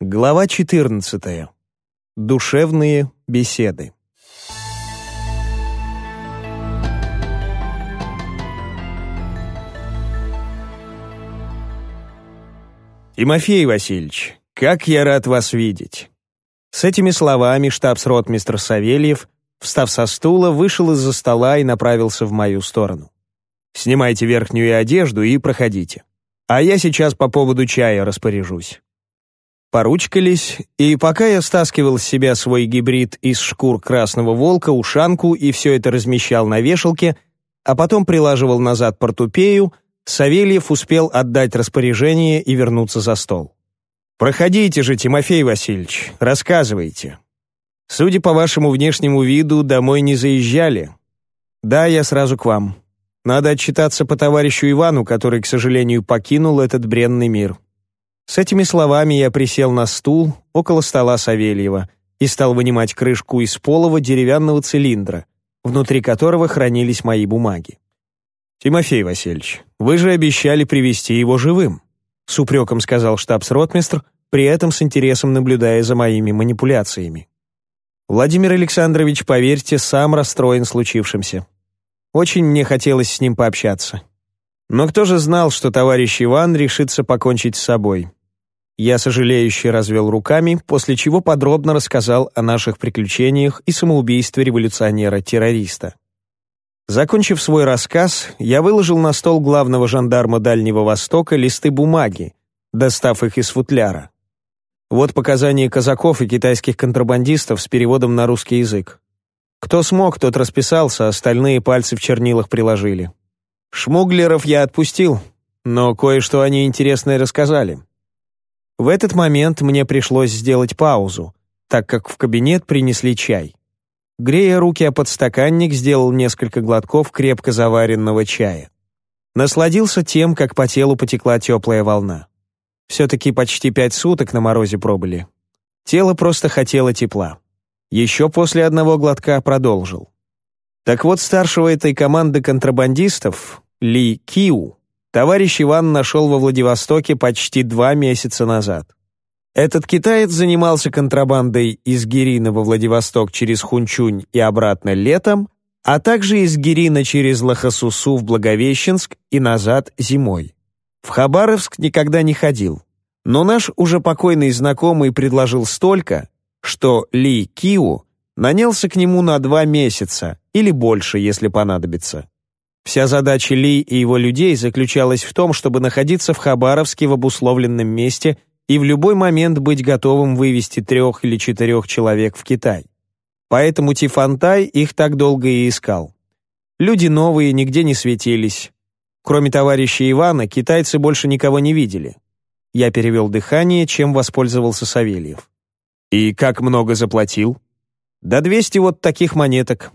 Глава 14. Душевные беседы. Тимофей Васильевич, как я рад вас видеть. С этими словами штабс-ротмистр Савельев, встав со стула, вышел из-за стола и направился в мою сторону. Снимайте верхнюю одежду и проходите. А я сейчас по поводу чая распоряжусь. Поручкались, и пока я стаскивал с себя свой гибрид из шкур красного волка, ушанку и все это размещал на вешалке, а потом прилаживал назад портупею, Савельев успел отдать распоряжение и вернуться за стол. «Проходите же, Тимофей Васильевич, рассказывайте. Судя по вашему внешнему виду, домой не заезжали. Да, я сразу к вам. Надо отчитаться по товарищу Ивану, который, к сожалению, покинул этот бренный мир». С этими словами я присел на стул около стола Савельева и стал вынимать крышку из полого деревянного цилиндра, внутри которого хранились мои бумаги. «Тимофей Васильевич, вы же обещали привести его живым», с упреком сказал штабс-ротмистр, при этом с интересом наблюдая за моими манипуляциями. Владимир Александрович, поверьте, сам расстроен случившимся. Очень мне хотелось с ним пообщаться. Но кто же знал, что товарищ Иван решится покончить с собой? Я сожалеюще развел руками, после чего подробно рассказал о наших приключениях и самоубийстве революционера-террориста. Закончив свой рассказ, я выложил на стол главного жандарма Дальнего Востока листы бумаги, достав их из футляра. Вот показания казаков и китайских контрабандистов с переводом на русский язык. Кто смог, тот расписался, остальные пальцы в чернилах приложили. Шмуглеров я отпустил, но кое-что они интересное рассказали. В этот момент мне пришлось сделать паузу, так как в кабинет принесли чай. Грея руки о подстаканник, сделал несколько глотков крепко заваренного чая. Насладился тем, как по телу потекла теплая волна. Все-таки почти пять суток на морозе пробыли. Тело просто хотело тепла. Еще после одного глотка продолжил. Так вот, старшего этой команды контрабандистов, Ли Киу, товарищ Иван нашел во Владивостоке почти два месяца назад. Этот китаец занимался контрабандой из Гирина во Владивосток через Хунчунь и обратно летом, а также из Гирина через Лохосусу в Благовещенск и назад зимой. В Хабаровск никогда не ходил. Но наш уже покойный знакомый предложил столько, что Ли Киу нанялся к нему на два месяца или больше, если понадобится. Вся задача Ли и его людей заключалась в том, чтобы находиться в Хабаровске в обусловленном месте и в любой момент быть готовым вывести трех или четырех человек в Китай. Поэтому Тифантай их так долго и искал. Люди новые, нигде не светились. Кроме товарища Ивана, китайцы больше никого не видели. Я перевел дыхание, чем воспользовался Савельев. «И как много заплатил?» «Да 200 вот таких монеток.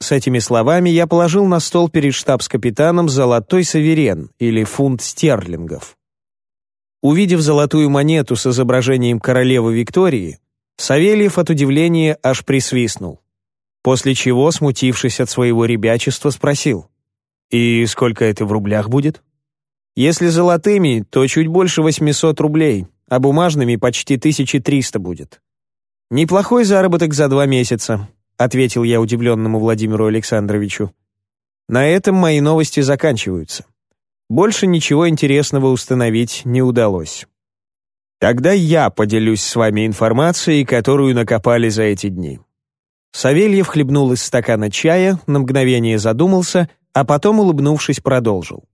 С этими словами я положил на стол перед штабс-капитаном золотой саверен или фунт стерлингов. Увидев золотую монету с изображением королевы Виктории, Савельев от удивления аж присвистнул. После чего, смутившись от своего ребячества, спросил, «И сколько это в рублях будет?» «Если золотыми, то чуть больше 800 рублей, а бумажными почти 1300 будет. Неплохой заработок за два месяца, — ответил я удивленному Владимиру Александровичу. «На этом мои новости заканчиваются. Больше ничего интересного установить не удалось. Тогда я поделюсь с вами информацией, которую накопали за эти дни». Савельев хлебнул из стакана чая, на мгновение задумался, а потом, улыбнувшись, продолжил.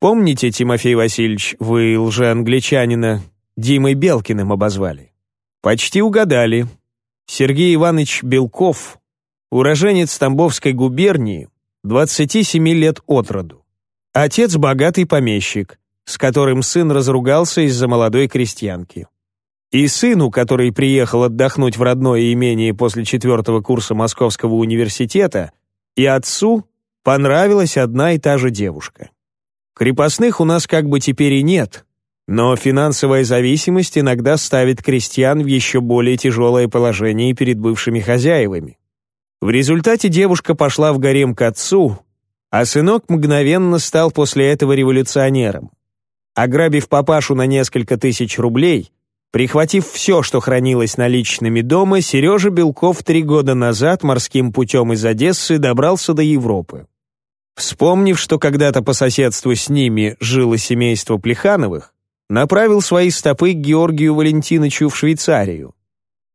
«Помните, Тимофей Васильевич, вы лжеангличанина Димой Белкиным обозвали?» «Почти угадали. Сергей Иванович Белков, уроженец Тамбовской губернии, 27 лет от роду. Отец – богатый помещик, с которым сын разругался из-за молодой крестьянки. И сыну, который приехал отдохнуть в родное имение после четвертого курса Московского университета, и отцу понравилась одна и та же девушка. Крепостных у нас как бы теперь и нет, но финансовая зависимость иногда ставит крестьян в еще более тяжелое положение перед бывшими хозяевами. В результате девушка пошла в гарем к отцу, а сынок мгновенно стал после этого революционером. Ограбив папашу на несколько тысяч рублей, Прихватив все, что хранилось наличными дома, Сережа Белков три года назад морским путем из Одессы добрался до Европы. Вспомнив, что когда-то по соседству с ними жило семейство Плехановых, направил свои стопы к Георгию Валентиновичу в Швейцарию.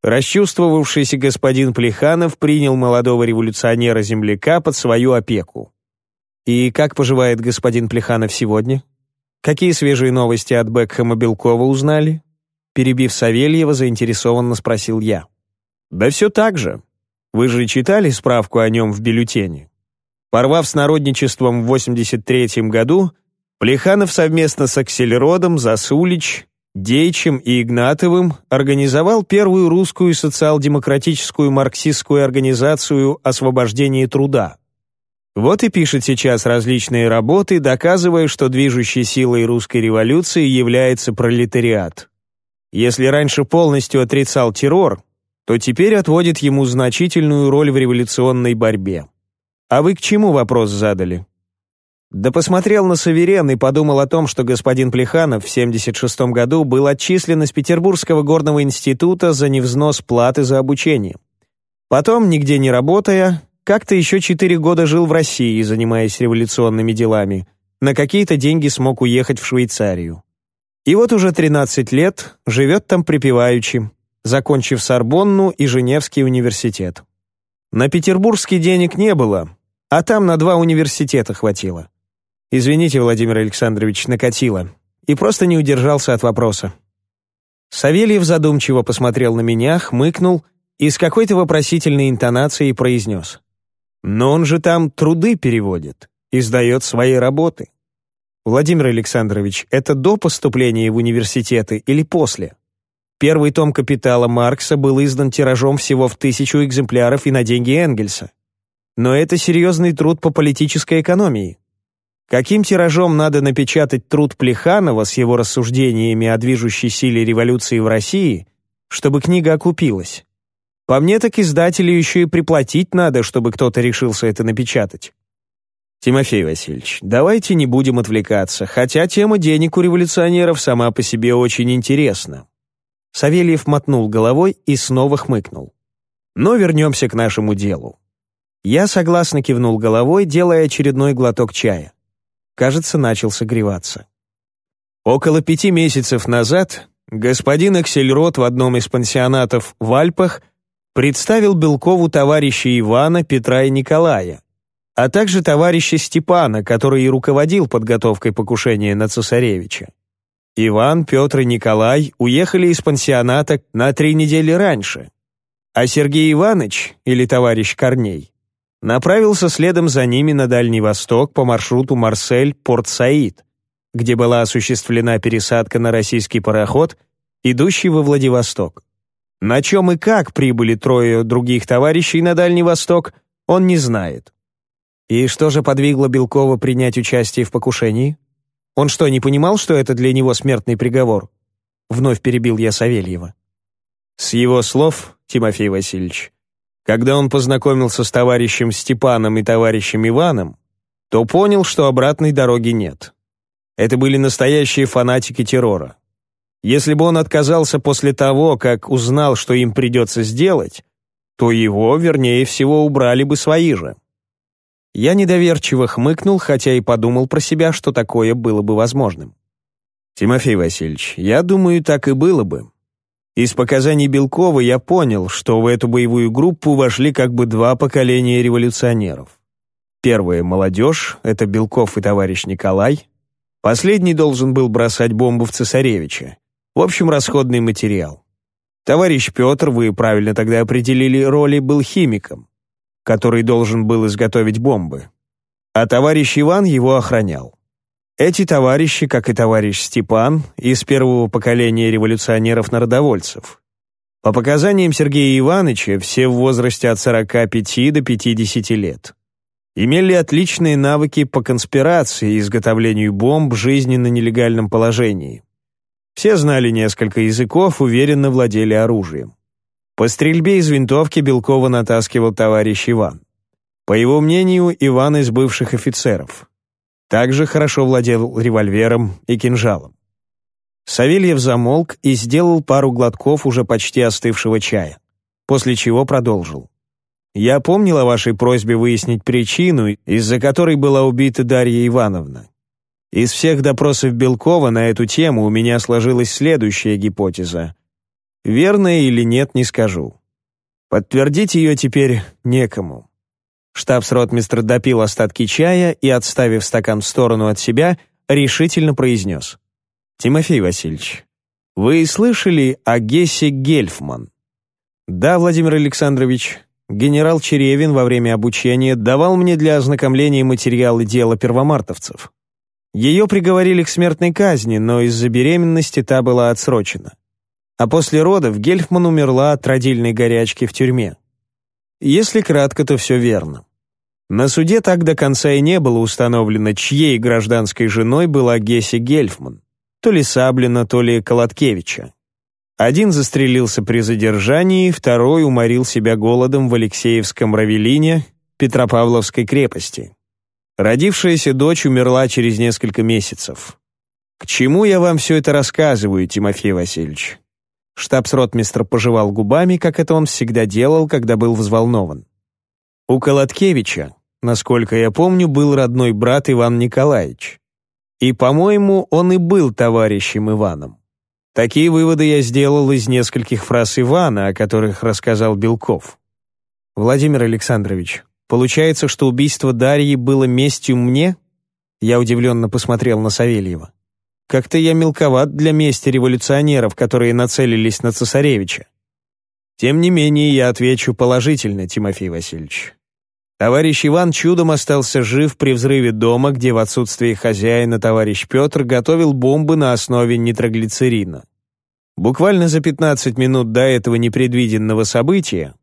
Расчувствовавшийся господин Плеханов принял молодого революционера-земляка под свою опеку. «И как поживает господин Плеханов сегодня? Какие свежие новости от Бекхэма Белкова узнали?» Перебив Савельева, заинтересованно спросил я. «Да все так же. Вы же читали справку о нем в бюллетене?» Порвав с народничеством в 83 году, Плеханов совместно с Аксельродом, Засулич, Дейчем и Игнатовым организовал первую русскую социал-демократическую марксистскую организацию освобождения труда. Вот и пишет сейчас различные работы, доказывая, что движущей силой русской революции является пролетариат. Если раньше полностью отрицал террор, то теперь отводит ему значительную роль в революционной борьбе. «А вы к чему вопрос задали?» Да посмотрел на Саверен и подумал о том, что господин Плеханов в 76 году был отчислен из Петербургского горного института за невзнос платы за обучение. Потом, нигде не работая, как-то еще четыре года жил в России, занимаясь революционными делами. На какие-то деньги смог уехать в Швейцарию. И вот уже 13 лет живет там припеваючи, закончив Сорбонну и Женевский университет. На петербургский денег не было, а там на два университета хватило. Извините, Владимир Александрович, накатило. И просто не удержался от вопроса. Савельев задумчиво посмотрел на меня, хмыкнул и с какой-то вопросительной интонацией произнес. «Но он же там труды переводит, издает свои работы». «Владимир Александрович, это до поступления в университеты или после?» Первый том «Капитала» Маркса был издан тиражом всего в тысячу экземпляров и на деньги Энгельса. Но это серьезный труд по политической экономии. Каким тиражом надо напечатать труд Плеханова с его рассуждениями о движущей силе революции в России, чтобы книга окупилась? По мне так издателю еще и приплатить надо, чтобы кто-то решился это напечатать. Тимофей Васильевич, давайте не будем отвлекаться, хотя тема денег у революционеров сама по себе очень интересна. Савельев мотнул головой и снова хмыкнул. Но вернемся к нашему делу. Я согласно кивнул головой, делая очередной глоток чая. Кажется, начал согреваться. Около пяти месяцев назад господин Аксельрот в одном из пансионатов в Альпах представил Белкову товарища Ивана, Петра и Николая, а также товарища Степана, который и руководил подготовкой покушения на цесаревича. Иван, Петр и Николай уехали из пансионата на три недели раньше, а Сергей Иванович, или товарищ Корней, направился следом за ними на Дальний Восток по маршруту Марсель-Порт-Саид, где была осуществлена пересадка на российский пароход, идущий во Владивосток. На чем и как прибыли трое других товарищей на Дальний Восток, он не знает. И что же подвигло Белкова принять участие в покушении? Он что, не понимал, что это для него смертный приговор? Вновь перебил я Савельева. С его слов, Тимофей Васильевич, когда он познакомился с товарищем Степаном и товарищем Иваном, то понял, что обратной дороги нет. Это были настоящие фанатики террора. Если бы он отказался после того, как узнал, что им придется сделать, то его, вернее всего, убрали бы свои же. Я недоверчиво хмыкнул, хотя и подумал про себя, что такое было бы возможным. «Тимофей Васильевич, я думаю, так и было бы. Из показаний Белкова я понял, что в эту боевую группу вошли как бы два поколения революционеров. Первое — молодежь, это Белков и товарищ Николай. Последний должен был бросать бомбу в цесаревича. В общем, расходный материал. Товарищ Петр, вы правильно тогда определили роли, был химиком, который должен был изготовить бомбы. А товарищ Иван его охранял. Эти товарищи, как и товарищ Степан, из первого поколения революционеров-народовольцев. По показаниям Сергея Ивановича, все в возрасте от 45 до 50 лет. Имели отличные навыки по конспирации и изготовлению бомб жизни на нелегальном положении. Все знали несколько языков, уверенно владели оружием. По стрельбе из винтовки Белкова натаскивал товарищ Иван. По его мнению, Иван из бывших офицеров. Также хорошо владел револьвером и кинжалом. Савельев замолк и сделал пару глотков уже почти остывшего чая, после чего продолжил. «Я помнил о вашей просьбе выяснить причину, из-за которой была убита Дарья Ивановна. Из всех допросов Белкова на эту тему у меня сложилась следующая гипотеза. Верная или нет, не скажу. Подтвердить ее теперь некому. Штабс-ротмистр допил остатки чая и, отставив стакан в сторону от себя, решительно произнес. «Тимофей Васильевич, вы слышали о Гессе Гельфман?» «Да, Владимир Александрович. Генерал Черевин во время обучения давал мне для ознакомления материалы дела первомартовцев. Ее приговорили к смертной казни, но из-за беременности та была отсрочена. А после родов Гельфман умерла от родильной горячки в тюрьме. Если кратко, то все верно. На суде так до конца и не было установлено, чьей гражданской женой была Гесси Гельфман, то ли Саблина, то ли Колоткевича. Один застрелился при задержании, второй уморил себя голодом в Алексеевском Равелине Петропавловской крепости. Родившаяся дочь умерла через несколько месяцев. К чему я вам все это рассказываю, Тимофей Васильевич? Штабс-ротмистр пожевал губами, как это он всегда делал, когда был взволнован. У Колоткевича, насколько я помню, был родной брат Иван Николаевич. И, по-моему, он и был товарищем Иваном. Такие выводы я сделал из нескольких фраз Ивана, о которых рассказал Белков. Владимир Александрович, Получается, что убийство Дарьи было местью мне? Я удивленно посмотрел на Савельева. Как-то я мелковат для мести революционеров, которые нацелились на цесаревича. Тем не менее, я отвечу положительно, Тимофей Васильевич. Товарищ Иван чудом остался жив при взрыве дома, где в отсутствие хозяина товарищ Петр готовил бомбы на основе нитроглицерина. Буквально за 15 минут до этого непредвиденного события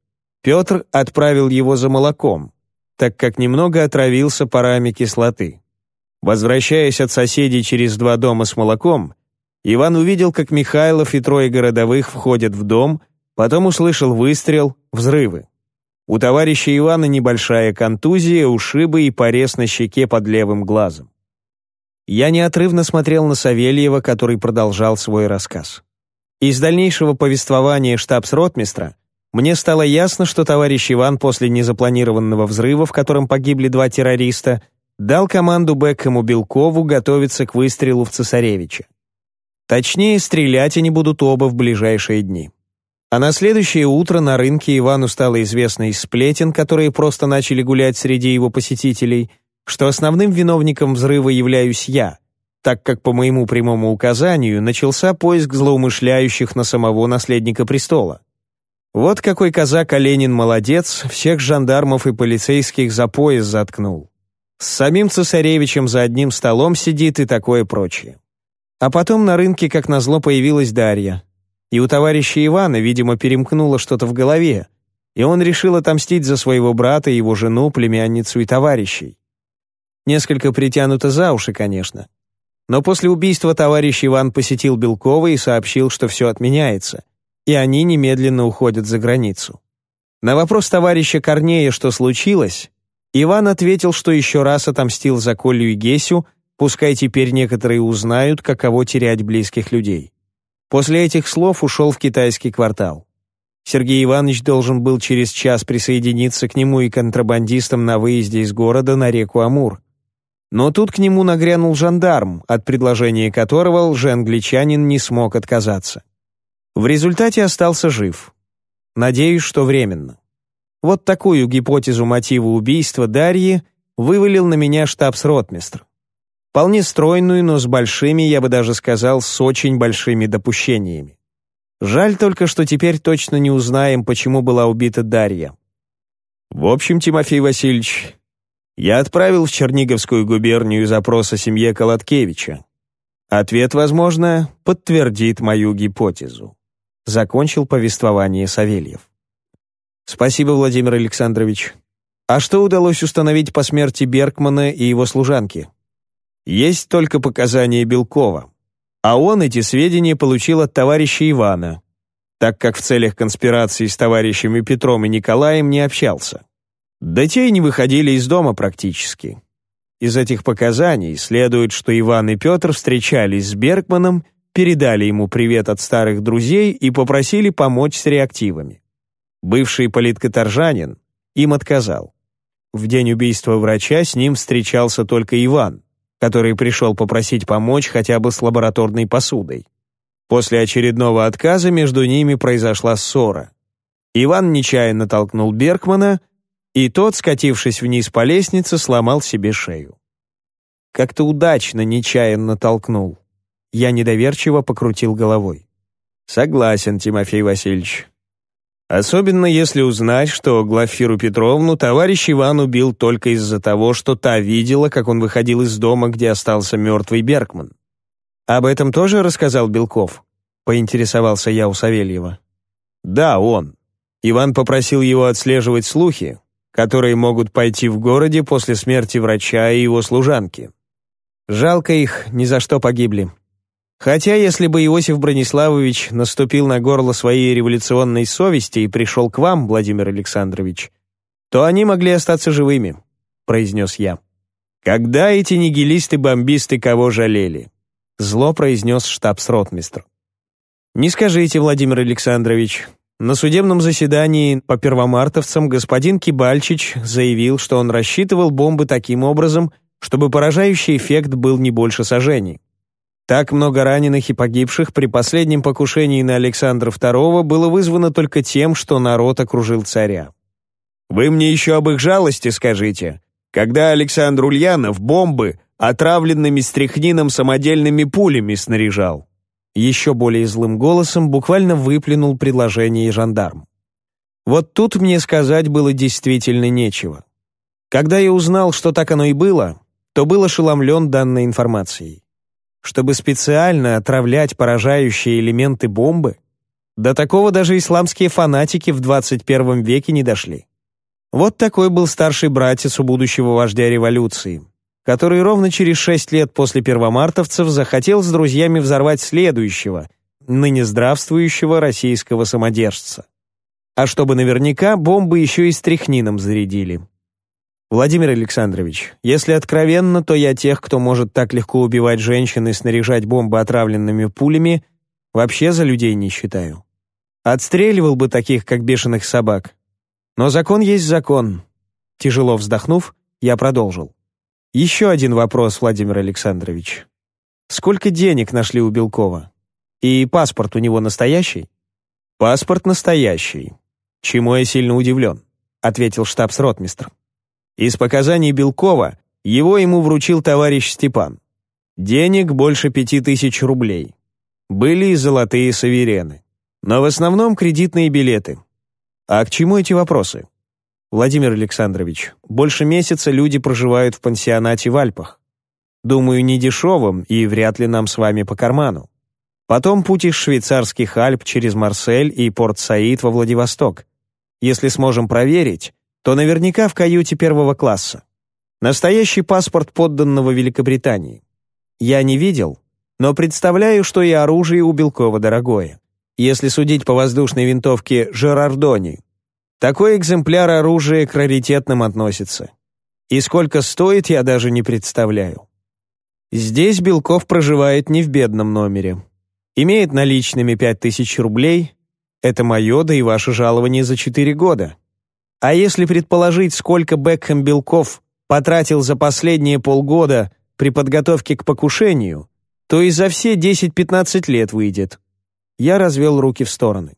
Петр отправил его за молоком, так как немного отравился парами кислоты. Возвращаясь от соседей через два дома с молоком, Иван увидел, как Михайлов и трое городовых входят в дом, потом услышал выстрел, взрывы. У товарища Ивана небольшая контузия, ушибы и порез на щеке под левым глазом. Я неотрывно смотрел на Савельева, который продолжал свой рассказ. Из дальнейшего повествования штабс-ротмистра мне стало ясно, что товарищ Иван после незапланированного взрыва, в котором погибли два террориста, дал команду Бекхэму Белкову готовиться к выстрелу в цесаревича. Точнее, стрелять они будут оба в ближайшие дни. А на следующее утро на рынке Ивану стало известно из сплетен, которые просто начали гулять среди его посетителей, что основным виновником взрыва являюсь я, так как по моему прямому указанию начался поиск злоумышляющих на самого наследника престола. Вот какой казак Оленин молодец, всех жандармов и полицейских за пояс заткнул. С самим цесаревичем за одним столом сидит и такое прочее. А потом на рынке, как назло, появилась Дарья. И у товарища Ивана, видимо, перемкнуло что-то в голове, и он решил отомстить за своего брата, его жену, племянницу и товарищей. Несколько притянуто за уши, конечно. Но после убийства товарищ Иван посетил Белкова и сообщил, что все отменяется, и они немедленно уходят за границу. На вопрос товарища Корнея, что случилось, Иван ответил, что еще раз отомстил за Колю и Гесю, пускай теперь некоторые узнают, каково терять близких людей. После этих слов ушел в китайский квартал. Сергей Иванович должен был через час присоединиться к нему и контрабандистам на выезде из города на реку Амур. Но тут к нему нагрянул жандарм, от предложения которого лжеангличанин не смог отказаться. В результате остался жив. Надеюсь, что временно. Вот такую гипотезу мотива убийства Дарьи вывалил на меня штабс-ротмистр. Вполне стройную, но с большими, я бы даже сказал, с очень большими допущениями. Жаль только, что теперь точно не узнаем, почему была убита Дарья. В общем, Тимофей Васильевич, я отправил в Черниговскую губернию запрос о семье Колоткевича. Ответ, возможно, подтвердит мою гипотезу закончил повествование Савельев. «Спасибо, Владимир Александрович. А что удалось установить по смерти Беркмана и его служанки?» «Есть только показания Белкова. А он эти сведения получил от товарища Ивана, так как в целях конспирации с товарищами Петром и Николаем не общался. Да те и не выходили из дома практически. Из этих показаний следует, что Иван и Петр встречались с Беркманом передали ему привет от старых друзей и попросили помочь с реактивами. Бывший политкоторжанин им отказал. В день убийства врача с ним встречался только Иван, который пришел попросить помочь хотя бы с лабораторной посудой. После очередного отказа между ними произошла ссора. Иван нечаянно толкнул Беркмана, и тот, скатившись вниз по лестнице, сломал себе шею. Как-то удачно нечаянно толкнул. Я недоверчиво покрутил головой. «Согласен, Тимофей Васильевич. Особенно если узнать, что Глафиру Петровну товарищ Иван убил только из-за того, что та видела, как он выходил из дома, где остался мертвый Беркман. Об этом тоже рассказал Белков?» — поинтересовался я у Савельева. «Да, он. Иван попросил его отслеживать слухи, которые могут пойти в городе после смерти врача и его служанки. Жалко их, ни за что погибли. Хотя, если бы Иосиф Брониславович наступил на горло своей революционной совести и пришел к вам, Владимир Александрович, то они могли остаться живыми», — произнес я. «Когда эти нигилисты-бомбисты кого жалели?» — зло произнес штабс-ротмистр. «Не скажите, Владимир Александрович. На судебном заседании по первомартовцам господин Кибальчич заявил, что он рассчитывал бомбы таким образом, чтобы поражающий эффект был не больше сожжений. Так много раненых и погибших при последнем покушении на Александра II было вызвано только тем, что народ окружил царя. «Вы мне еще об их жалости скажите. Когда Александр Ульянов бомбы отравленными стряхнином самодельными пулями снаряжал?» Еще более злым голосом буквально выплюнул предложение жандарм. Вот тут мне сказать было действительно нечего. Когда я узнал, что так оно и было, то был ошеломлен данной информацией чтобы специально отравлять поражающие элементы бомбы? До такого даже исламские фанатики в 21 веке не дошли. Вот такой был старший братец у будущего вождя революции, который ровно через шесть лет после первомартовцев захотел с друзьями взорвать следующего, ныне здравствующего российского самодержца. А чтобы наверняка, бомбы еще и стряхнином зарядили. «Владимир Александрович, если откровенно, то я тех, кто может так легко убивать женщин и снаряжать бомбы отравленными пулями, вообще за людей не считаю. Отстреливал бы таких, как бешеных собак. Но закон есть закон». Тяжело вздохнув, я продолжил. «Еще один вопрос, Владимир Александрович. Сколько денег нашли у Белкова? И паспорт у него настоящий?» «Паспорт настоящий. Чему я сильно удивлен», — ответил штабс-ротмистр. Из показаний Белкова его ему вручил товарищ Степан. Денег больше пяти тысяч рублей. Были и золотые саверены. Но в основном кредитные билеты. А к чему эти вопросы? Владимир Александрович, больше месяца люди проживают в пансионате в Альпах. Думаю, не дешевым и вряд ли нам с вами по карману. Потом путь из швейцарских Альп через Марсель и Порт-Саид во Владивосток. Если сможем проверить, то наверняка в каюте первого класса. Настоящий паспорт подданного Великобритании. Я не видел, но представляю, что и оружие у Белкова дорогое. Если судить по воздушной винтовке Жерардони, такой экземпляр оружия к раритетным относится. И сколько стоит, я даже не представляю. Здесь Белков проживает не в бедном номере. Имеет наличными 5000 рублей. Это мое, да и ваше жалование за 4 года. А если предположить, сколько Бекхэм Белков потратил за последние полгода при подготовке к покушению, то и за все 10-15 лет выйдет. Я развел руки в стороны.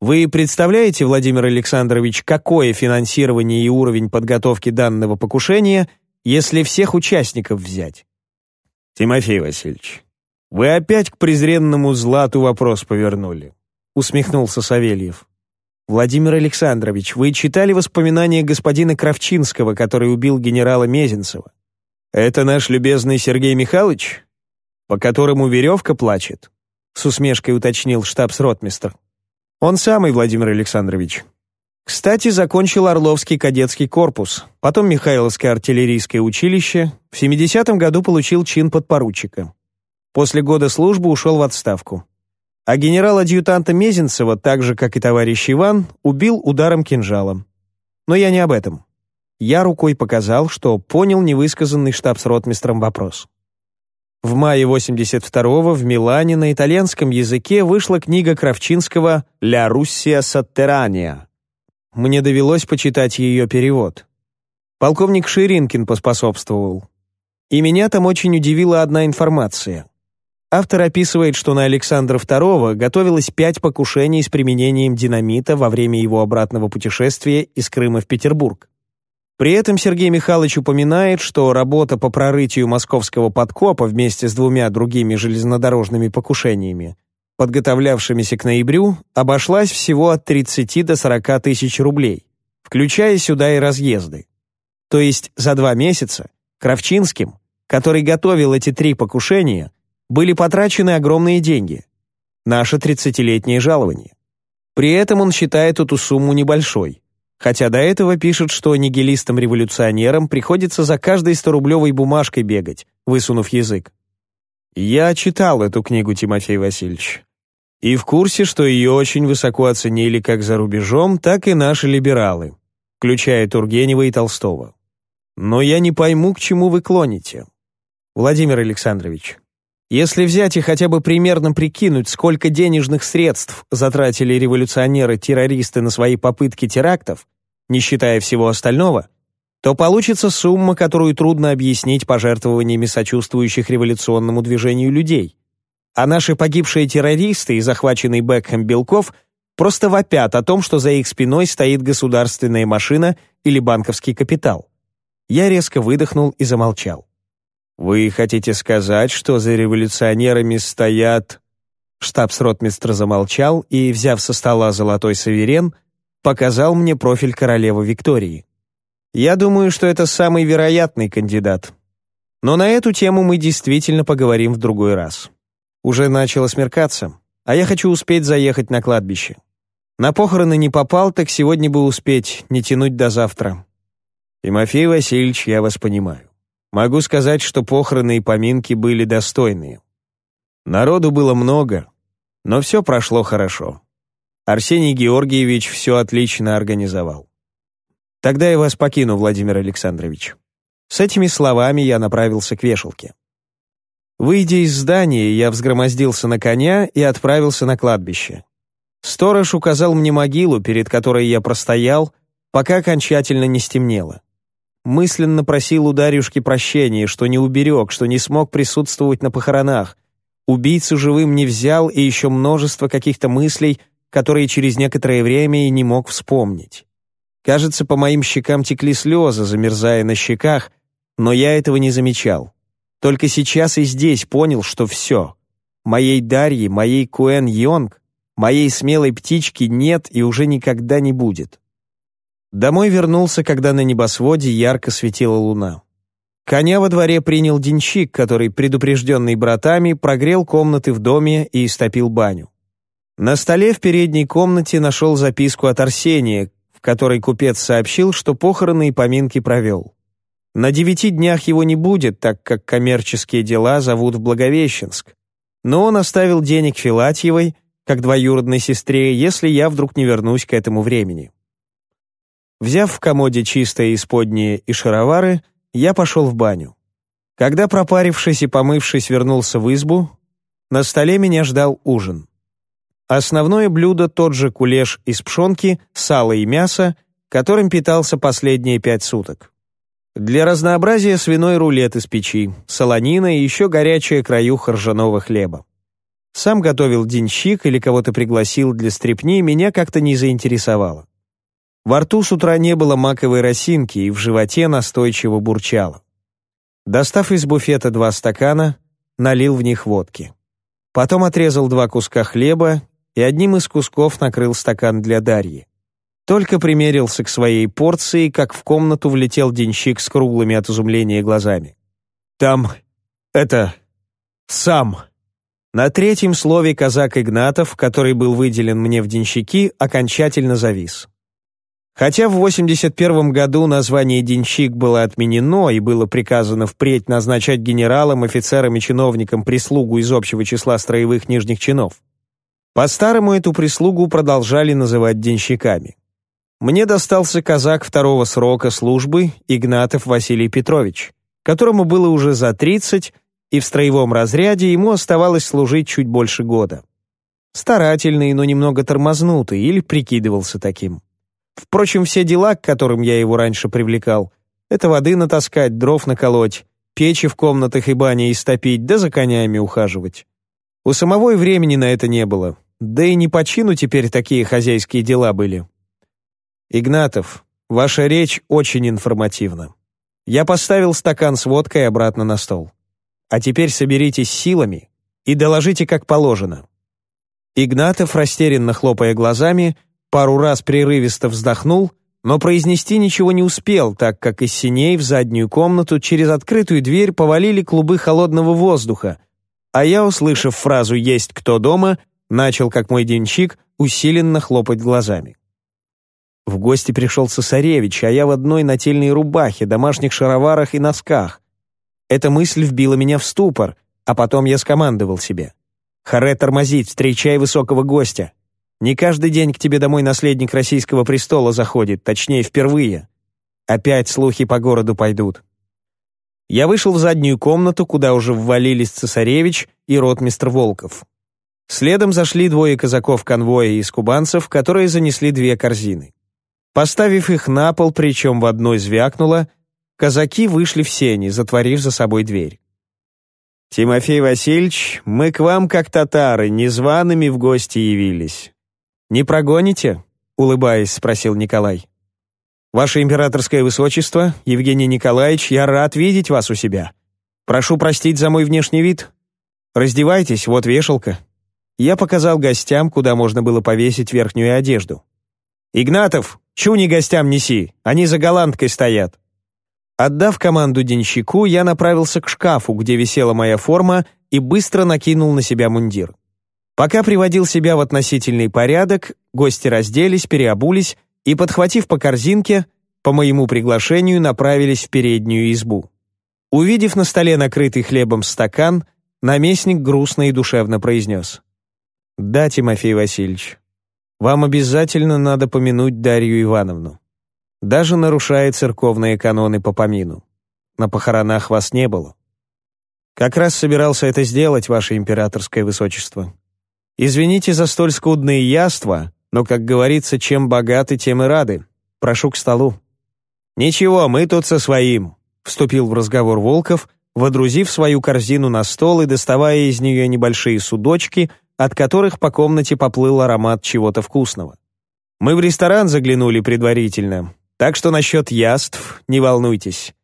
Вы представляете, Владимир Александрович, какое финансирование и уровень подготовки данного покушения, если всех участников взять? Тимофей Васильевич, вы опять к презренному злату вопрос повернули, усмехнулся Савельев. «Владимир Александрович, вы читали воспоминания господина Кравчинского, который убил генерала Мезенцева? Это наш любезный Сергей Михайлович, по которому веревка плачет?» С усмешкой уточнил штабс-ротмистр. «Он самый, Владимир Александрович. Кстати, закончил Орловский кадетский корпус, потом Михайловское артиллерийское училище, в 70-м году получил чин подпоручика. После года службы ушел в отставку а генерал-адъютанта Мезенцева, так же, как и товарищ Иван, убил ударом кинжалом. Но я не об этом. Я рукой показал, что понял невысказанный штабс-ротмистром вопрос. В мае 82-го в Милане на итальянском языке вышла книга Кравчинского «Ля Руссия Саттерания». Мне довелось почитать ее перевод. Полковник Ширинкин поспособствовал. И меня там очень удивила одна информация. Автор описывает, что на Александра II готовилось пять покушений с применением динамита во время его обратного путешествия из Крыма в Петербург. При этом Сергей Михайлович упоминает, что работа по прорытию московского подкопа вместе с двумя другими железнодорожными покушениями, подготовлявшимися к ноябрю, обошлась всего от 30 до 40 тысяч рублей, включая сюда и разъезды. То есть за два месяца Кравчинским, который готовил эти три покушения, были потрачены огромные деньги. Наше 30-летнее жалование. При этом он считает эту сумму небольшой хотя до этого пишет, что нигилистам-революционерам приходится за каждой 100-рублевой бумажкой бегать, высунув язык. Я читал эту книгу, Тимофей Васильевич. И в курсе, что ее очень высоко оценили как за рубежом, так и наши либералы, включая Тургенева и Толстого. Но я не пойму, к чему вы клоните. Владимир Александрович, если взять и хотя бы примерно прикинуть, сколько денежных средств затратили революционеры-террористы на свои попытки терактов, не считая всего остального, то получится сумма, которую трудно объяснить пожертвованиями сочувствующих революционному движению людей. А наши погибшие террористы и захваченный Бекхэм Белков просто вопят о том, что за их спиной стоит государственная машина или банковский капитал. Я резко выдохнул и замолчал. «Вы хотите сказать, что за революционерами стоят...» Штабс-ротмистр замолчал и, взяв со стола золотой саверен, показал мне профиль королевы Виктории. «Я думаю, что это самый вероятный кандидат. Но на эту тему мы действительно поговорим в другой раз. Уже начало смеркаться, а я хочу успеть заехать на кладбище. На похороны не попал, так сегодня бы успеть, не тянуть до завтра. Тимофей Васильевич, я вас понимаю. Могу сказать, что похороны и поминки были достойные. Народу было много, но все прошло хорошо. Арсений Георгиевич все отлично организовал. Тогда я вас покину, Владимир Александрович. С этими словами я направился к вешалке. Выйдя из здания, я взгромоздился на коня и отправился на кладбище. Сторож указал мне могилу, перед которой я простоял, пока окончательно не стемнело. Мысленно просил у Дарюшки прощения, что не уберег, что не смог присутствовать на похоронах. Убийцу живым не взял и еще множество каких-то мыслей, которые через некоторое время и не мог вспомнить. Кажется, по моим щекам текли слезы, замерзая на щеках, но я этого не замечал. Только сейчас и здесь понял, что все. Моей Дарьи, моей Куэн Йонг, моей смелой птички нет и уже никогда не будет. Домой вернулся, когда на небосводе ярко светила луна. Коня во дворе принял денщик, который, предупрежденный братами, прогрел комнаты в доме и истопил баню. На столе в передней комнате нашел записку от Арсения, в которой купец сообщил, что похороны и поминки провел. На девяти днях его не будет, так как коммерческие дела зовут в Благовещенск. Но он оставил денег Филатьевой, как двоюродной сестре, если я вдруг не вернусь к этому времени. Взяв в комоде чистое исподнее и шаровары, я пошел в баню. Когда, пропарившись и помывшись, вернулся в избу, на столе меня ждал ужин. Основное блюдо тот же кулеш из пшенки, сала и мяса, которым питался последние пять суток. Для разнообразия свиной рулет из печи, солонина и еще горячая краюха ржаного хлеба. Сам готовил денщик или кого-то пригласил для стрепни, меня как-то не заинтересовало. Во рту с утра не было маковой росинки, и в животе настойчиво бурчало. Достав из буфета два стакана, налил в них водки. Потом отрезал два куска хлеба и одним из кусков накрыл стакан для Дарьи. Только примерился к своей порции, как в комнату влетел денщик с круглыми от изумления глазами. «Там... это... сам...» На третьем слове казак Игнатов, который был выделен мне в денщики, окончательно завис. Хотя в 81 году название «денщик» было отменено и было приказано впредь назначать генералам, офицерам и чиновникам прислугу из общего числа строевых нижних чинов. По-старому эту прислугу продолжали называть денщиками. Мне достался казак второго срока службы Игнатов Василий Петрович, которому было уже за 30, и в строевом разряде ему оставалось служить чуть больше года. Старательный, но немного тормознутый, или прикидывался таким. Впрочем, все дела, к которым я его раньше привлекал, это воды натаскать, дров наколоть, печи в комнатах и бане истопить, да за конями ухаживать. У самого и времени на это не было, да и не по чину теперь такие хозяйские дела были. «Игнатов, ваша речь очень информативна. Я поставил стакан с водкой обратно на стол. А теперь соберитесь силами и доложите как положено». Игнатов, растерянно хлопая глазами, пару раз прерывисто вздохнул, но произнести ничего не успел, так как из синей в заднюю комнату через открытую дверь повалили клубы холодного воздуха, а я, услышав фразу «есть кто дома», начал, как мой денщик, усиленно хлопать глазами. В гости пришел цесаревич, а я в одной нательной рубахе, домашних шароварах и носках. Эта мысль вбила меня в ступор, а потом я скомандовал себе. «Харе тормозить, встречай высокого гостя. Не каждый день к тебе домой наследник российского престола заходит, точнее, впервые. Опять слухи по городу пойдут». Я вышел в заднюю комнату, куда уже ввалились цесаревич и ротмистр Волков. Следом зашли двое казаков конвоя из кубанцев, которые занесли две корзины. Поставив их на пол, причем в одной звякнуло, казаки вышли в сени, затворив за собой дверь. «Тимофей Васильевич, мы к вам, как татары, незваными в гости явились. Не прогоните?» — улыбаясь, спросил Николай. «Ваше императорское высочество, Евгений Николаевич, я рад видеть вас у себя. Прошу простить за мой внешний вид. Раздевайтесь, вот вешалка». Я показал гостям, куда можно было повесить верхнюю одежду. «Игнатов, чуни гостям неси, они за голландкой стоят». Отдав команду денщику, я направился к шкафу, где висела моя форма, и быстро накинул на себя мундир. Пока приводил себя в относительный порядок, гости разделись, переобулись и, подхватив по корзинке, по моему приглашению направились в переднюю избу. Увидев на столе накрытый хлебом стакан, наместник грустно и душевно произнес. «Да, Тимофей Васильевич, вам обязательно надо помянуть Дарью Ивановну. Даже нарушая церковные каноны по помину. На похоронах вас не было. Как раз собирался это сделать, ваше императорское высочество. Извините за столь скудные яства, но, как говорится, чем богаты, тем и рады. Прошу к столу». «Ничего, мы тут со своим», — вступил в разговор Волков, водрузив свою корзину на стол и доставая из нее небольшие судочки — от которых по комнате поплыл аромат чего-то вкусного. Мы в ресторан заглянули предварительно, так что насчет яств не волнуйтесь.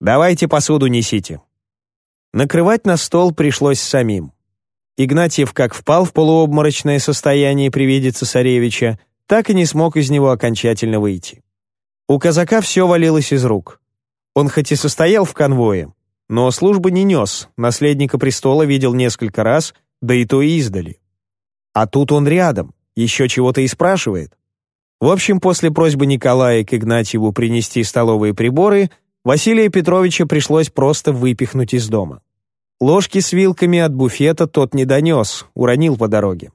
Давайте посуду несите. Накрывать на стол пришлось самим. Игнатьев как впал в полуобморочное состояние при виде цесаревича, так и не смог из него окончательно выйти. У казака все валилось из рук. Он хоть и состоял в конвое, но службы не нес, наследника престола видел несколько раз — да и то издали. А тут он рядом, еще чего-то и спрашивает. В общем, после просьбы Николая к Игнатьеву принести столовые приборы, Василия Петровича пришлось просто выпихнуть из дома. Ложки с вилками от буфета тот не донес, уронил по дороге.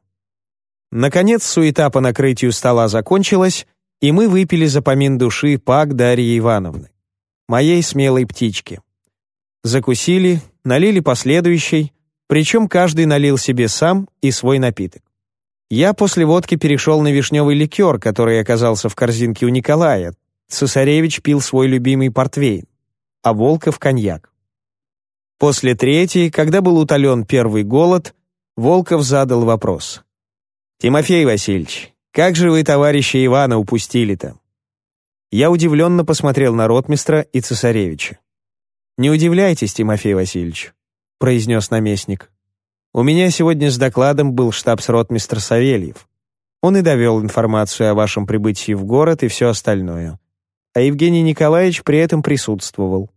Наконец, суета по накрытию стола закончилась, и мы выпили за помин души пак Дарьи Ивановны, моей смелой птички. Закусили, налили последующий, причем каждый налил себе сам и свой напиток. Я после водки перешел на вишневый ликер, который оказался в корзинке у Николая. Цесаревич пил свой любимый портвейн, а Волков — коньяк. После третьей, когда был утолен первый голод, Волков задал вопрос. «Тимофей Васильевич, как же вы товарища Ивана упустили-то?» Я удивленно посмотрел на ротмистра и цесаревича. «Не удивляйтесь, Тимофей Васильевич. — произнес наместник. «У меня сегодня с докладом был штабс-ротмистр Савельев. Он и довел информацию о вашем прибытии в город и все остальное. А Евгений Николаевич при этом присутствовал.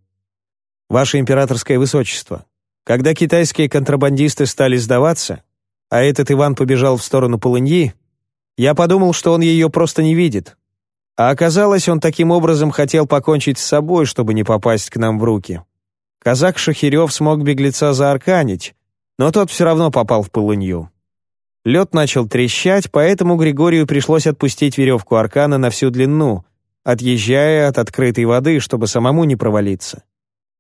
Ваше императорское высочество, когда китайские контрабандисты стали сдаваться, а этот Иван побежал в сторону Полыньи, я подумал, что он ее просто не видит. А оказалось, он таким образом хотел покончить с собой, чтобы не попасть к нам в руки. Казак Шахирев смог беглеца заарканить, но тот все равно попал в полынью. Лед начал трещать, поэтому Григорию пришлось отпустить веревку аркана на всю длину, отъезжая от открытой воды, чтобы самому не провалиться.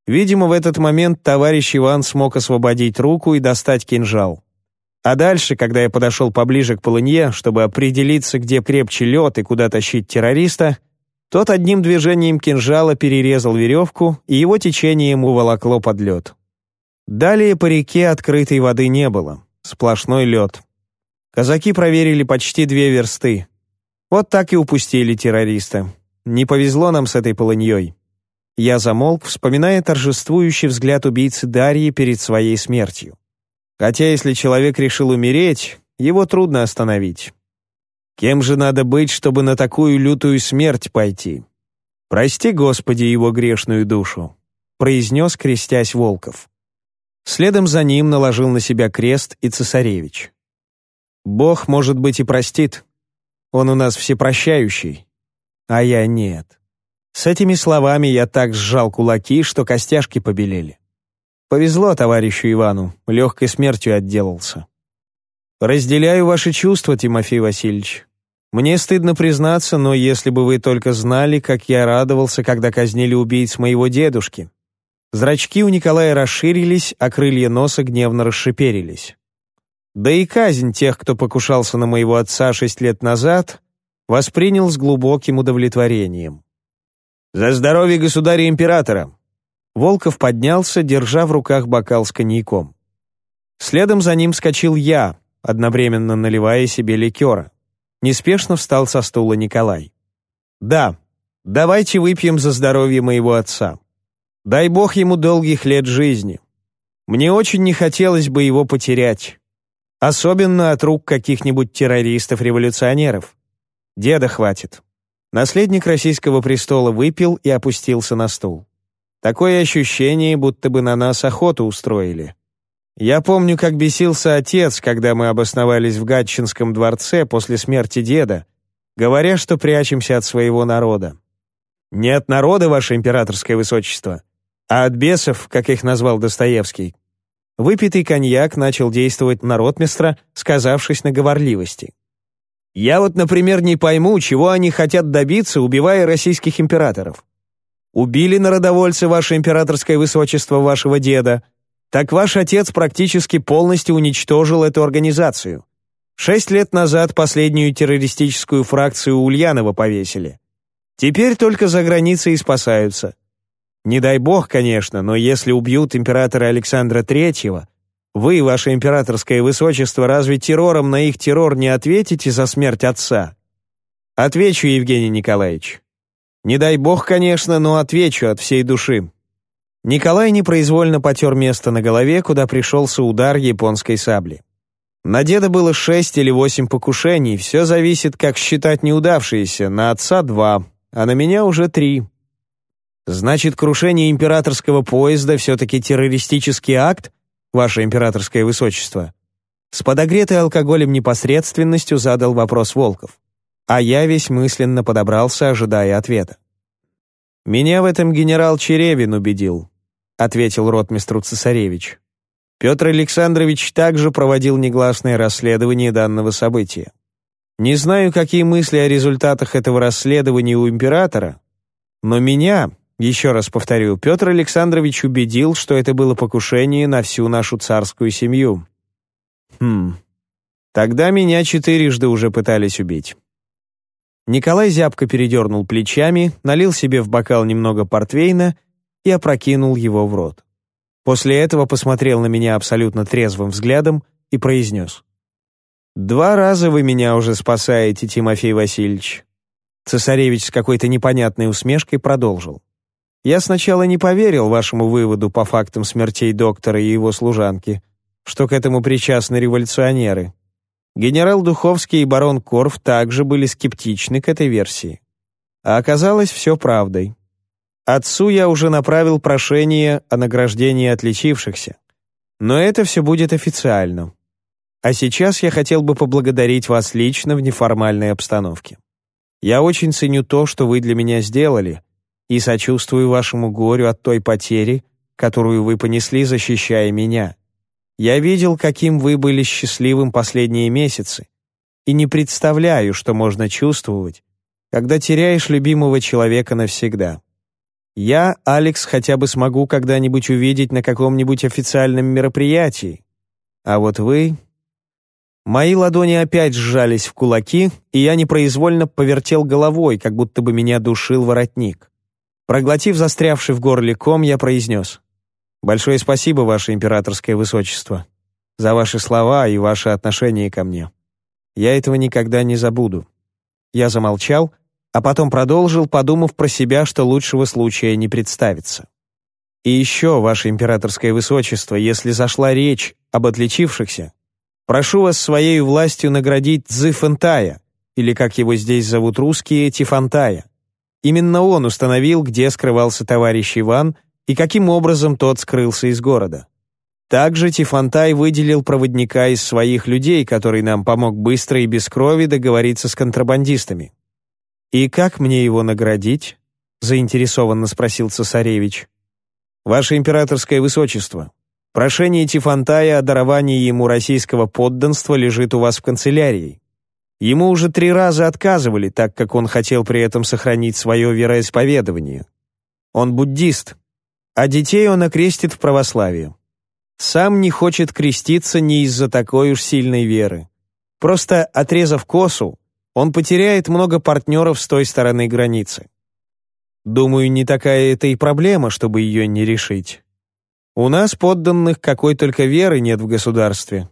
Видимо, в этот момент товарищ Иван смог освободить руку и достать кинжал. А дальше, когда я подошел поближе к полынье, чтобы определиться, где крепче лед и куда тащить террориста, тот одним движением кинжала перерезал веревку, и его течением уволокло под лед. Далее по реке открытой воды не было, сплошной лед. Казаки проверили почти две версты. Вот так и упустили террориста. Не повезло нам с этой полыньей. Я замолк, вспоминая торжествующий взгляд убийцы Дарьи перед своей смертью. Хотя если человек решил умереть, его трудно остановить. Кем же надо быть, чтобы на такую лютую смерть пойти? Прости, Господи, его грешную душу, произнес, крестясь Волков. Следом за ним наложил на себя крест и цесаревич. Бог, может быть, и простит. Он у нас всепрощающий, а я нет. С этими словами я так сжал кулаки, что костяшки побелели. Повезло товарищу Ивану, легкой смертью отделался. Разделяю ваши чувства, Тимофей Васильевич. Мне стыдно признаться, но если бы вы только знали, как я радовался, когда казнили убийц моего дедушки. Зрачки у Николая расширились, а крылья носа гневно расшиперились. Да и казнь тех, кто покушался на моего отца шесть лет назад, воспринял с глубоким удовлетворением. «За здоровье государя-императора!» Волков поднялся, держа в руках бокал с коньяком. Следом за ним скочил я, одновременно наливая себе ликера. Неспешно встал со стула Николай. «Да, давайте выпьем за здоровье моего отца. Дай бог ему долгих лет жизни. Мне очень не хотелось бы его потерять. Особенно от рук каких-нибудь террористов-революционеров. Деда хватит». Наследник российского престола выпил и опустился на стул. Такое ощущение, будто бы на нас охоту устроили. Я помню, как бесился отец, когда мы обосновались в Гатчинском дворце после смерти деда, говоря, что прячемся от своего народа. Не от народа, ваше императорское высочество, а от бесов, как их назвал Достоевский. Выпитый коньяк начал действовать на ротмистра, сказавшись на говорливости. Я вот, например, не пойму, чего они хотят добиться, убивая российских императоров. Убили народовольцы ваше императорское высочество вашего деда, так ваш отец практически полностью уничтожил эту организацию. Шесть лет назад последнюю террористическую фракцию Ульянова повесили. Теперь только за границей и спасаются. Не дай бог, конечно, но если убьют императора Александра Третьего, вы, ваше императорское высочество, разве террором на их террор не ответите за смерть отца? Отвечу, Евгений Николаевич. Не дай бог, конечно, но отвечу от всей души. Николай непроизвольно потер место на голове, куда пришелся удар японской сабли. На деда было шесть или восемь покушений, все зависит, как считать неудавшиеся, на отца два, а на меня уже три. Значит, крушение императорского поезда все-таки террористический акт, ваше императорское высочество? С подогретой алкоголем непосредственностью задал вопрос Волков, а я весь мысленно подобрался, ожидая ответа. «Меня в этом генерал Черевин убедил», — ответил ротмистру цесаревич. Петр Александрович также проводил негласное расследование данного события. Не знаю, какие мысли о результатах этого расследования у императора, но меня, еще раз повторю, Петр Александрович убедил, что это было покушение на всю нашу царскую семью. Хм, тогда меня четырежды уже пытались убить. Николай зябко передернул плечами, налил себе в бокал немного портвейна и опрокинул его в рот. После этого посмотрел на меня абсолютно трезвым взглядом и произнес. «Два раза вы меня уже спасаете, Тимофей Васильевич». Цесаревич с какой-то непонятной усмешкой продолжил. «Я сначала не поверил вашему выводу по фактам смертей доктора и его служанки, что к этому причастны революционеры. Генерал Духовский и барон Корф также были скептичны к этой версии. А оказалось все правдой. Отцу я уже направил прошение о награждении отличившихся. Но это все будет официально. А сейчас я хотел бы поблагодарить вас лично в неформальной обстановке. Я очень ценю то, что вы для меня сделали, и сочувствую вашему горю от той потери, которую вы понесли, защищая меня. Я видел, каким вы были счастливым последние месяцы, и не представляю, что можно чувствовать, когда теряешь любимого человека навсегда. Я, Алекс, хотя бы смогу когда-нибудь увидеть на каком-нибудь официальном мероприятии. А вот вы... Мои ладони опять сжались в кулаки, и я непроизвольно повертел головой, как будто бы меня душил воротник. Проглотив застрявший в горле ком, я произнес. «Большое спасибо, ваше императорское высочество, за ваши слова и ваше отношение ко мне. Я этого никогда не забуду». Я замолчал, а потом продолжил, подумав про себя, что лучшего случая не представится. «И еще, ваше императорское высочество, если зашла речь об отличившихся, прошу вас своей властью наградить Цзыфэнтая, или, как его здесь зовут русские, Тифантая. Именно он установил, где скрывался товарищ Иван и каким образом тот скрылся из города. Также Тифантай выделил проводника из своих людей, который нам помог быстро и без крови договориться с контрабандистами. «И как мне его наградить?» — заинтересованно спросил цесаревич. «Ваше императорское высочество, прошение Тифантая о даровании ему российского подданства лежит у вас в канцелярии. Ему уже три раза отказывали, так как он хотел при этом сохранить свое вероисповедование. Он буддист, а детей он окрестит в православие. Сам не хочет креститься не из-за такой уж сильной веры. Просто отрезав косу, он потеряет много партнеров с той стороны границы. Думаю, не такая это и проблема, чтобы ее не решить. У нас подданных какой только веры нет в государстве.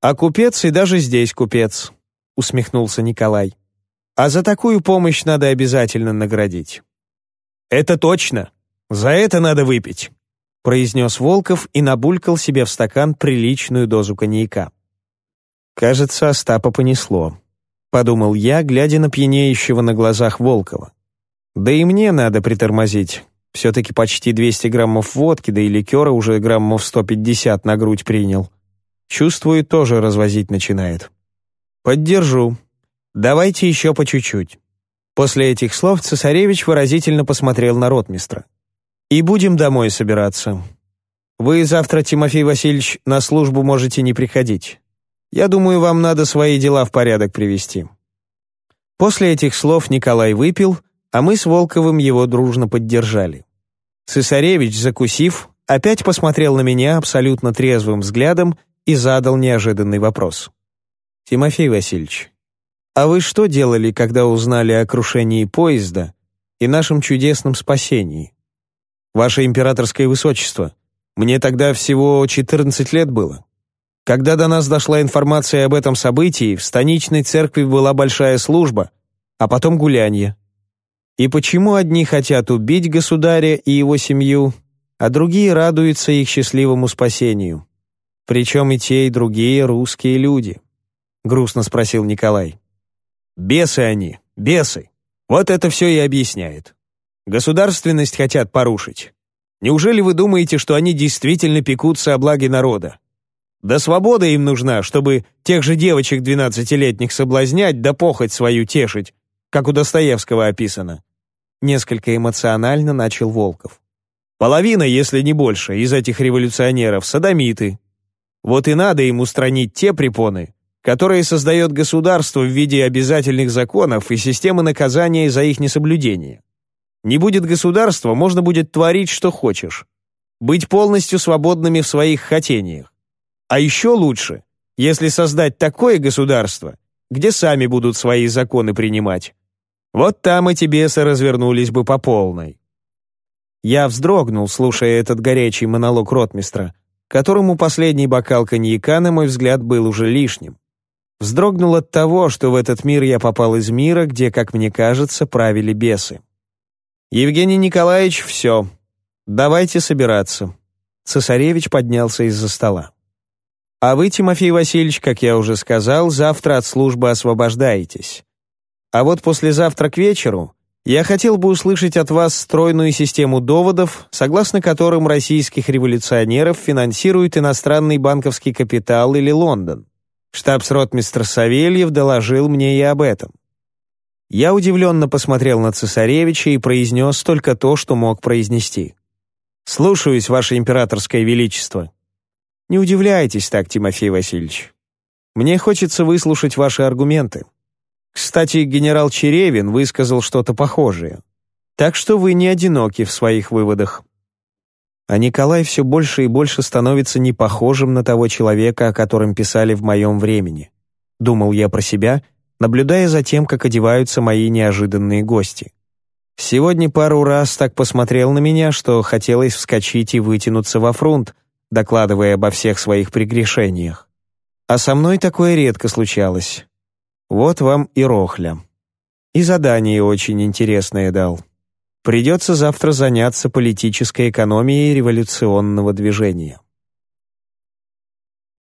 А купец и даже здесь купец, усмехнулся Николай. А за такую помощь надо обязательно наградить. Это точно. За это надо выпить произнес Волков и набулькал себе в стакан приличную дозу коньяка. «Кажется, Остапа понесло», — подумал я, глядя на пьянеющего на глазах Волкова. «Да и мне надо притормозить. Все-таки почти 200 граммов водки, да и ликера уже граммов 150 на грудь принял. Чувствую, тоже развозить начинает. Поддержу. Давайте еще по чуть-чуть». После этих слов цесаревич выразительно посмотрел на ротмистра. И будем домой собираться. Вы завтра, Тимофей Васильевич, на службу можете не приходить. Я думаю, вам надо свои дела в порядок привести». После этих слов Николай выпил, а мы с Волковым его дружно поддержали. Цесаревич, закусив, опять посмотрел на меня абсолютно трезвым взглядом и задал неожиданный вопрос. «Тимофей Васильевич, а вы что делали, когда узнали о крушении поезда и нашем чудесном спасении?» Ваше императорское высочество, мне тогда всего 14 лет было. Когда до нас дошла информация об этом событии, в станичной церкви была большая служба, а потом гулянье. И почему одни хотят убить государя и его семью, а другие радуются их счастливому спасению? Причем и те, и другие русские люди. Грустно спросил Николай. Бесы они, бесы. Вот это все и объясняет. Государственность хотят порушить. Неужели вы думаете, что они действительно пекутся о благе народа? Да свобода им нужна, чтобы тех же девочек двенадцатилетних соблазнять да похоть свою тешить, как у Достоевского описано. Несколько эмоционально начал Волков. Половина, если не больше, из этих революционеров — садомиты. Вот и надо им устранить те препоны, которые создает государство в виде обязательных законов и системы наказания за их несоблюдение. Не будет государства, можно будет творить, что хочешь. Быть полностью свободными в своих хотениях. А еще лучше, если создать такое государство, где сами будут свои законы принимать. Вот там эти бесы развернулись бы по полной. Я вздрогнул, слушая этот горячий монолог ротмистра, которому последний бокал коньяка, на мой взгляд, был уже лишним. Вздрогнул от того, что в этот мир я попал из мира, где, как мне кажется, правили бесы. «Евгений Николаевич, все. Давайте собираться». Цесаревич поднялся из-за стола. «А вы, Тимофей Васильевич, как я уже сказал, завтра от службы освобождаетесь. А вот послезавтра к вечеру я хотел бы услышать от вас стройную систему доводов, согласно которым российских революционеров финансирует иностранный банковский капитал или Лондон. Штабс-ротмистр Савельев доложил мне и об этом. Я удивленно посмотрел на цесаревича и произнес только то, что мог произнести. «Слушаюсь, ваше императорское величество». «Не удивляйтесь так, Тимофей Васильевич. Мне хочется выслушать ваши аргументы. Кстати, генерал Черевин высказал что-то похожее. Так что вы не одиноки в своих выводах. А Николай все больше и больше становится не похожим на того человека, о котором писали в моем времени. Думал я про себя, наблюдая за тем, как одеваются мои неожиданные гости. Сегодня пару раз так посмотрел на меня, что хотелось вскочить и вытянуться во фронт, докладывая обо всех своих прегрешениях. А со мной такое редко случалось. Вот вам и рохля. И задание очень интересное дал. Придется завтра заняться политической экономией революционного движения.